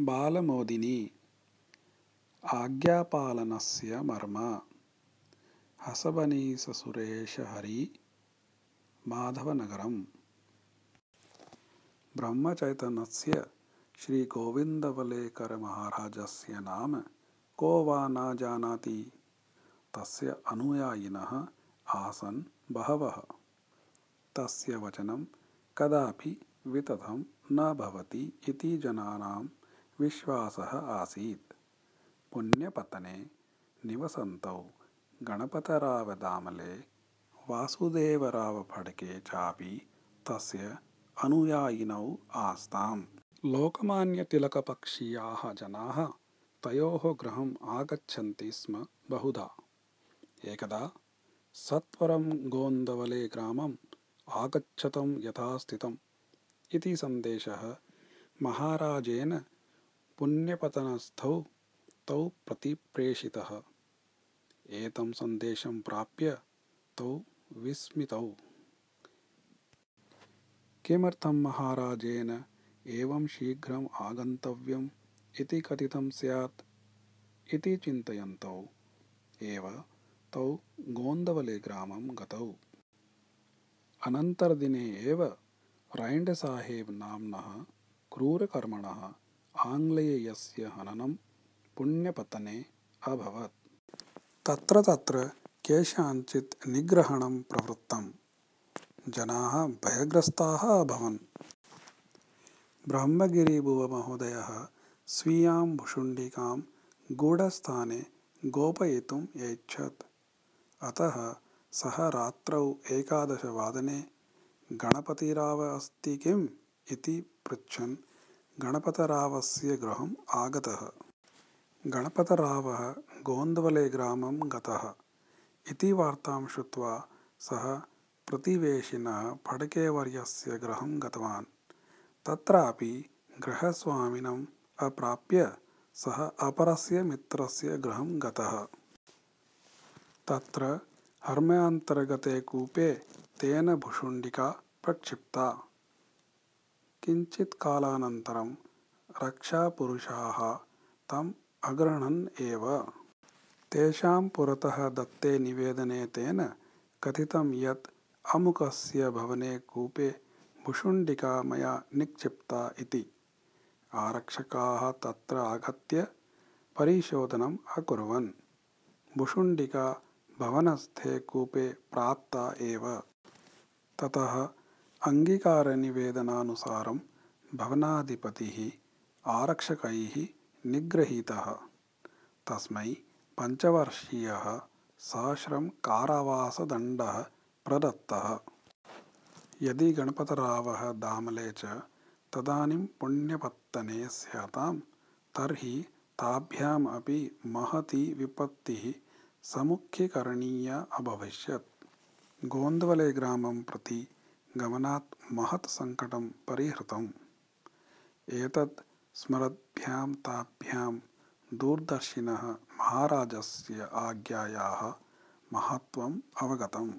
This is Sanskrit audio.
बालमोदिनी आज्ञापालनस्य मर्म हसबनीससुरेशहरि माधवनगरम्। ब्रह्मचैतन्यस्य श्रीगोविन्दवलेकरमहाराजस्य नाम को वा न जानाति तस्य अनुयायिनः आसन् बहवः। तस्य वचनं कदापि वितथं न भवति इति जनानां विश्वासः आसीत्। पुण्यपत्तने निवसन्तौ गणपतरावदामले वासुदेवरावफड्के चापि तस्य अनुयायिनौ आस्ताम्। लोकमान्यतिलकपक्षीयाः जनाः तयोः गृहम् आगच्छन्ति स्म बहुधा। एकदा सत्वरं गोन्दवले ग्रामम् आगच्छतं यथा स्थितम् इति सन्देशः महाराजेन पुण्यपतनस्थौ तौ प्रति प्रेषितः एतं सन्देशं प्राप्य तौ विस्मितौ। किमर्थं महाराजेन एवं शीघ्रम् आगन्तव्यम् इति कथितं स्यात्? इति चिन्तयन्तौ। एव तौ गोन्दवलेग्रामं गतौ। अनन्तरदिने एव रैण्डसाहेब् नाम्नः क्रूरकर्मणः आङ्ग्लेयस्य हननं पुण्यपत्तने अभवत्। तत्र तत्र केषाञ्चित् निग्रहणं प्रवृत्तम् जनाः भयग्रस्ताः अभवन्। ब्रह्मगिरिभुवमहोदयः स्वीयां भुशुण्डिकां गूढस्थाने गोपयितुम् ऐच्छत्। अतः सः रात्रौ एकादशवादने गणपतिराव अस्ति किम् इति पृच्छन् गणपतरावस्य गृहम् आगतः। गणपतरावः गोन्दवलेग्रामं गतः। इति वार्तां श्रुत्वा सः प्रतिवेशिनः फड्केवर्यस्य गृहं गतवान्। तत्रापि गृहस्वामिनम् अप्राप्य सः अपरस्य मित्रस्य गृहं गतः। तत्र हर्म्यान्तर्गते कूपे तेन भुशुण्डिका प्रक्षिप्ता किञ्चित्कालानन्तरं रक्षापुरुषाः तम् अगृह्णन् एव। तेषां पुरतः दत्ते निवेदने तेन कथितं यत् अमुकस्य भवने कूपे भुशुण्डिका मया निक्षिप्ता इति। आरक्षकाः तत्र आगत्य परिशोधनम् अकुर्वन्। भुशुण्डिका भवनस्थे कूपे प्राप्ता एव। ततः अङ्गीकारनिवेदनानुसारं भवनाधिपतिः आरक्षकैः निगृहीतः तस्मै पञ्चवर्षीयः सश्रम कारावासदण्डः प्रदत्तः। यदि गणपतरावः दामले च तदानीं पुण्यपत्तने स्यातां तर्हि ताभ्याम् अपि महती विपत्तिः सम्मुखीकरणीया अभविष्यत्। गोन्दवलेग्रामं प्रति गमनात् महत् सङ्कटं परिहृतम्। एतत् स्मरद्भ्यां ताभ्यां दूरदर्शिनः महाराजस्य आज्ञायाः महत्त्वम् अवगतम्